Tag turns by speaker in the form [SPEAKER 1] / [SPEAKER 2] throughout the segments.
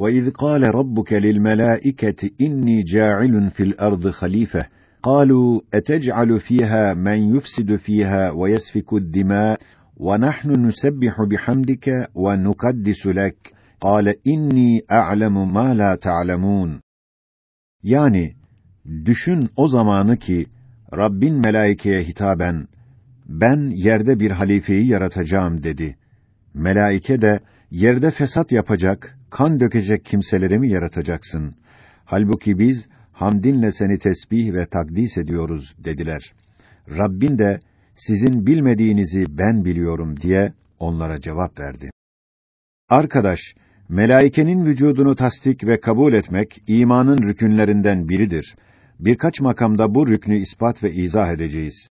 [SPEAKER 1] وَإِذْ قَالَ رَبُّكَ لِلْمَلَائِكَةِ إِنِّي جَاعِلٌ فِي الْأَرْضِ خَلِيفَةً. قَالُوا أَتَجْعَلُ فِيهَا مَن يُفْسِدُ فِيهَا وَيَسْفِكُ الدِّمَاءَ؟ وَنَحْنُ نُسَبِّحُ بِحَمْدِكَ وَنُقَدِّسُ لَكَ. قَالَ إِنِّي أَعْلَمُ مَا لَا تَعْلَمُونَ. Yani düşün o zamanı ki Rabbin melaikeye hitaben ben yerde bir halifeyi yaratacağım dedi. Melaike de yerde fesat yapacak, kan dökecek kimseleri mi yaratacaksın? Halbuki biz hamdinle seni tesbih ve takdis ediyoruz dediler. Rabbin de sizin bilmediğinizi ben biliyorum diye onlara cevap verdi. Arkadaş, melaikenin vücudunu tasdik ve kabul etmek imanın rükünlerinden biridir. Birkaç makamda bu rüknü ispat ve izah edeceğiz.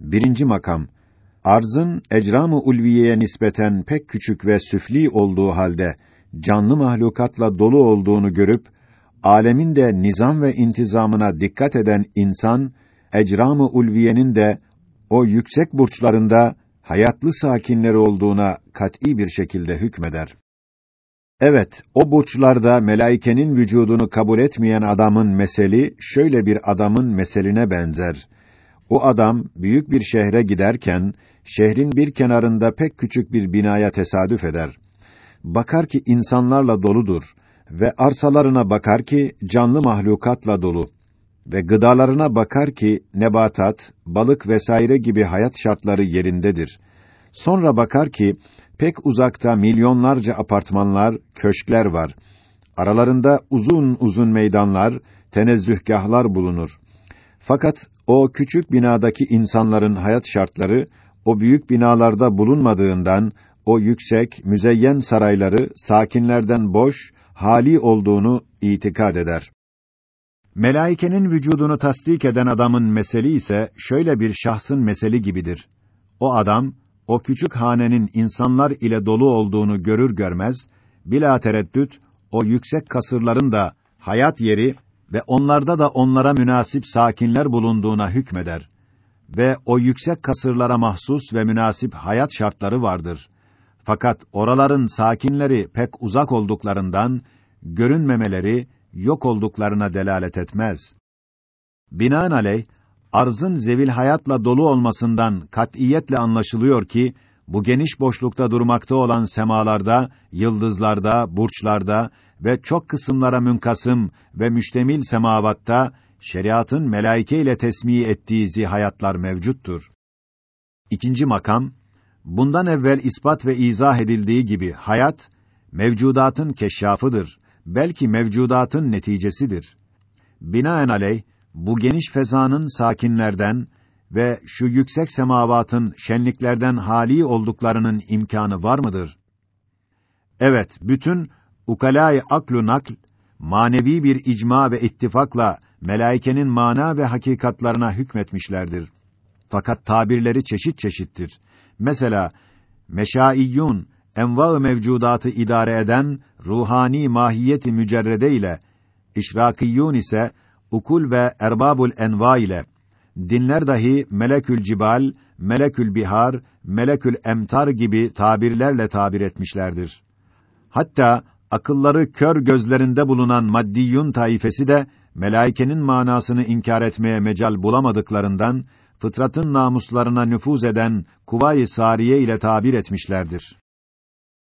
[SPEAKER 1] Birinci makam, arzın ecram-ı ulviyeye nispeten pek küçük ve süfli olduğu halde canlı mahlukatla dolu olduğunu görüp alemin de nizam ve intizamına dikkat eden insan ecram-ı ulviyenin de o yüksek burçlarında hayatlı sakinleri olduğuna kat'î bir şekilde hükmeder. Evet, o burçlarda melaikenin vücudunu kabul etmeyen adamın meseli şöyle bir adamın meseline benzer. O adam büyük bir şehre giderken şehrin bir kenarında pek küçük bir binaya tesadüf eder. Bakar ki insanlarla doludur ve arsalarına bakar ki canlı mahlukatla dolu ve gıdalarına bakar ki nebatat, balık vesaire gibi hayat şartları yerindedir. Sonra bakar ki pek uzakta milyonlarca apartmanlar, köşkler var. Aralarında uzun uzun meydanlar, tenezzühgahlar bulunur. Fakat o küçük binadaki insanların hayat şartları o büyük binalarda bulunmadığından o yüksek, müzeyyen sarayları sakinlerden boş, hali olduğunu itikad eder. Melaikenin vücudunu tasdik eden adamın meseli ise şöyle bir şahsın meseli gibidir. O adam o küçük hanenin insanlar ile dolu olduğunu görür görmez bila tereddüt o yüksek kasırların da hayat yeri ve onlarda da onlara münasip sakinler bulunduğuna hükmeder ve o yüksek kasırlara mahsus ve münasip hayat şartları vardır. Fakat oraların sakinleri pek uzak olduklarından görünmemeleri yok olduklarına delalet etmez. Binaenaleyh arzın zevil hayatla dolu olmasından kat'iyetle anlaşılıyor ki bu geniş boşlukta durmakta olan semalarda, yıldızlarda, burçlarda ve çok kısımlara münkasım ve müştemil semavatta şeriatın melaike ile tesmiye ettiği zihayatlar mevcuttur. İkinci makam bundan evvel ispat ve izah edildiği gibi hayat mevcudatın keşşafıdır. Belki mevcudatın neticesidir. Binaenaleyh bu geniş fezanın sakinlerden ve şu yüksek semavatın şenliklerden hali olduklarının imkanı var mıdır? Evet, bütün ukalâ-i aklu nakl manevi bir icma ve ittifakla melaikenin mana ve hakikatlarına hükmetmişlerdir. Fakat tabirleri çeşit çeşittir. Mesela meşaiyyun enva mevcudatı idare eden ruhani mahiyeti mücerrede ile işrakiyyun ise ukul ve erbabul enva ile dinler dahi melekül cibal, melekül bihar, melekül emtar gibi tabirlerle tabir etmişlerdir. Hatta akılları kör gözlerinde bulunan maddiyun taifesi de melaikenin manasını inkar etmeye mecal bulamadıklarından fıtratın namuslarına nüfuz eden kuvay-ı sariye ile tabir etmişlerdir.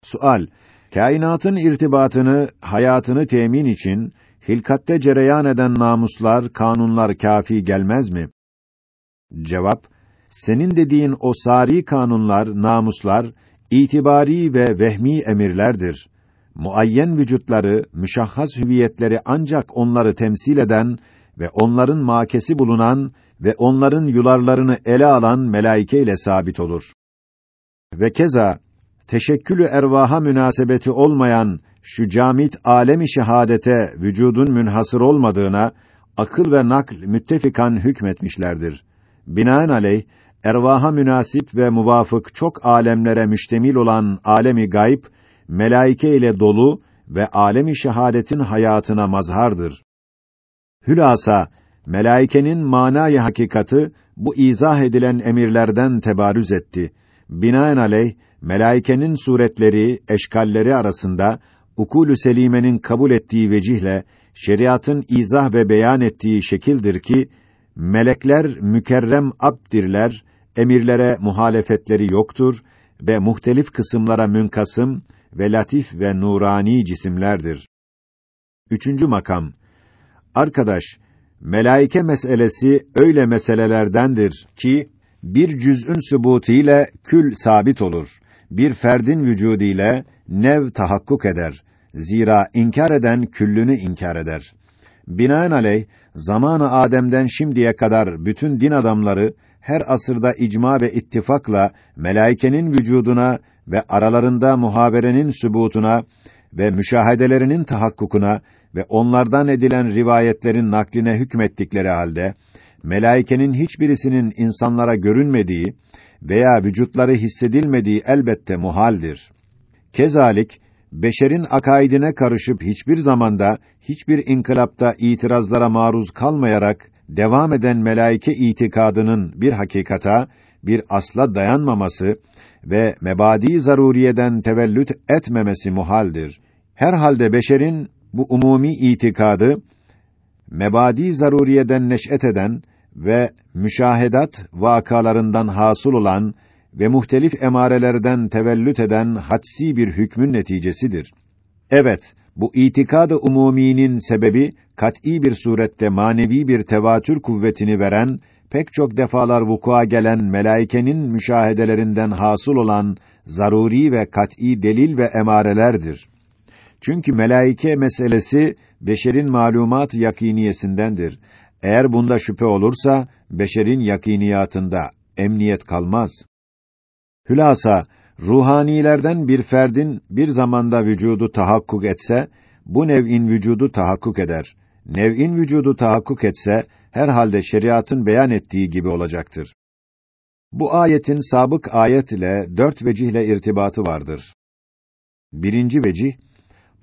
[SPEAKER 1] Sual: Kainatın irtibatını, hayatını temin için hilkatte cereyan eden namuslar, kanunlar kafi gelmez mi? Cevap: Senin dediğin o sari kanunlar, namuslar itibari ve vehmi emirlerdir. Muayyen vücutları, müşahhas hüviyetleri ancak onları temsil eden ve onların makesi bulunan ve onların yularlarını ele alan melaike ile sabit olur. Ve keza teşekkülü ervaha münasebeti olmayan şu camit alemi şehadete vücudun münhasır olmadığına akıl ve nakl müttefikan hükmetmişlerdir. Binaenaleyh ervaha münasip ve muvafık çok alemlere müştemil olan alemi gayb melaike ile dolu ve alemi şehadetin hayatına mazhardır. Hülasa melaikenin manayı hakikati bu izah edilen emirlerden tebarüz etti. Binaenaleyh melaikenin suretleri, eşkalleri arasında ukulü selimenin kabul ettiği vecihle şeriatın izah ve beyan ettiği şekildir ki melekler mükerrem abdirler, emirlere muhalefetleri yoktur ve muhtelif kısımlara münkasım ve latif ve nurani cisimlerdir. Üçüncü makam. Arkadaş, melaike meselesi öyle meselelerdendir ki bir cüz'ün sübutu ile kül sabit olur. Bir ferdin vücudu ile nev tahakkuk eder. Zira inkar eden küllünü inkar eder. Binaenaleyh zamanı Adem'den şimdiye kadar bütün din adamları her asırda icma ve ittifakla melaikenin vücuduna ve aralarında muhaberenin sübutuna ve müşahedelerinin tahakkukuna ve onlardan edilen rivayetlerin nakline hükmettikleri halde melaikenin hiçbirisinin insanlara görünmediği veya vücutları hissedilmediği elbette muhaldir. Kezalik beşerin akaidine karışıp hiçbir zamanda hiçbir inkılapta itirazlara maruz kalmayarak devam eden melaike itikadının bir hakikata, bir asla dayanmaması ve mebadi zaruriyeden tevellüt etmemesi muhaldir. Herhalde beşerin bu umumi itikadı mebadi zaruriyeden neş'et eden ve müşahedat vakalarından hasıl olan ve muhtelif emarelerden tevellüt eden hadsi bir hükmün neticesidir. Evet, bu itikad-ı umuminin sebebi kat'î bir surette manevi bir tevatür kuvvetini veren pek çok defalar vukua gelen melaikenin müşahedelerinden hasıl olan zaruri ve kat'î delil ve emarelerdir. Çünkü melaike meselesi beşerin malumat yakiniyesindendir. Eğer bunda şüphe olursa beşerin yakiniyatında emniyet kalmaz. Hülasa ruhanilerden bir ferdin bir zamanda vücudu tahakkuk etse bu nev'in vücudu tahakkuk eder. Nev'in vücudu tahakkuk etse herhalde şeriatın beyan ettiği gibi olacaktır. Bu ayetin sabık ayet ile dört vecihle irtibatı vardır. Birinci vecih,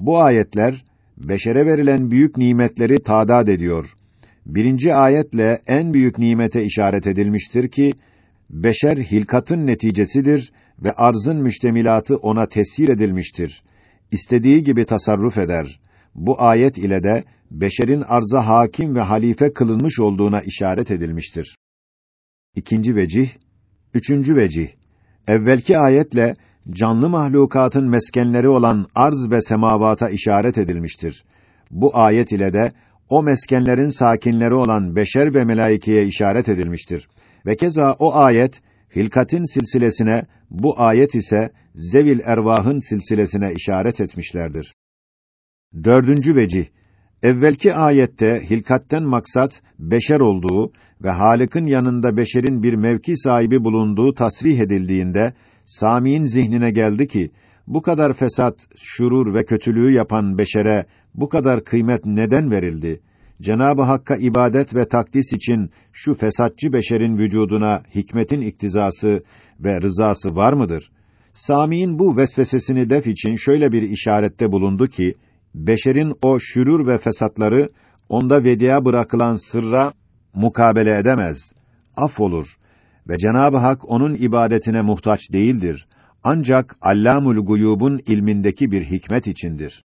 [SPEAKER 1] bu ayetler beşere verilen büyük nimetleri tadad ediyor. Birinci ayetle en büyük nimete işaret edilmiştir ki beşer hilkatın neticesidir ve arzın müştemilatı ona tesir edilmiştir. İstediği gibi tasarruf eder. Bu ayet ile de beşerin arza hakim ve halife kılınmış olduğuna işaret edilmiştir. İkinci vecih, üçüncü vecih. Evvelki ayetle canlı mahlukatın meskenleri olan arz ve semavata işaret edilmiştir. Bu ayet ile de o meskenlerin sakinleri olan beşer ve melaikeye işaret edilmiştir. Ve keza o ayet hilkatin silsilesine, bu ayet ise zevil ervahın silsilesine işaret etmişlerdir. Dördüncü vecih Evvelki ayette hilkatten maksat beşer olduğu ve Halık'ın yanında beşerin bir mevki sahibi bulunduğu tasrih edildiğinde Sami'nin zihnine geldi ki bu kadar fesat, şurur ve kötülüğü yapan beşere bu kadar kıymet neden verildi? Cenab-ı Hakk'a ibadet ve takdis için şu fesatçı beşerin vücuduna hikmetin iktizası ve rızası var mıdır? Sami'nin bu vesvesesini def için şöyle bir işarette bulundu ki beşerin o şürür ve fesatları onda vedia bırakılan sırra mukabele edemez. Af olur ve Cenab-ı Hak onun ibadetine muhtaç değildir. Ancak Allamul Guyub'un ilmindeki bir hikmet içindir.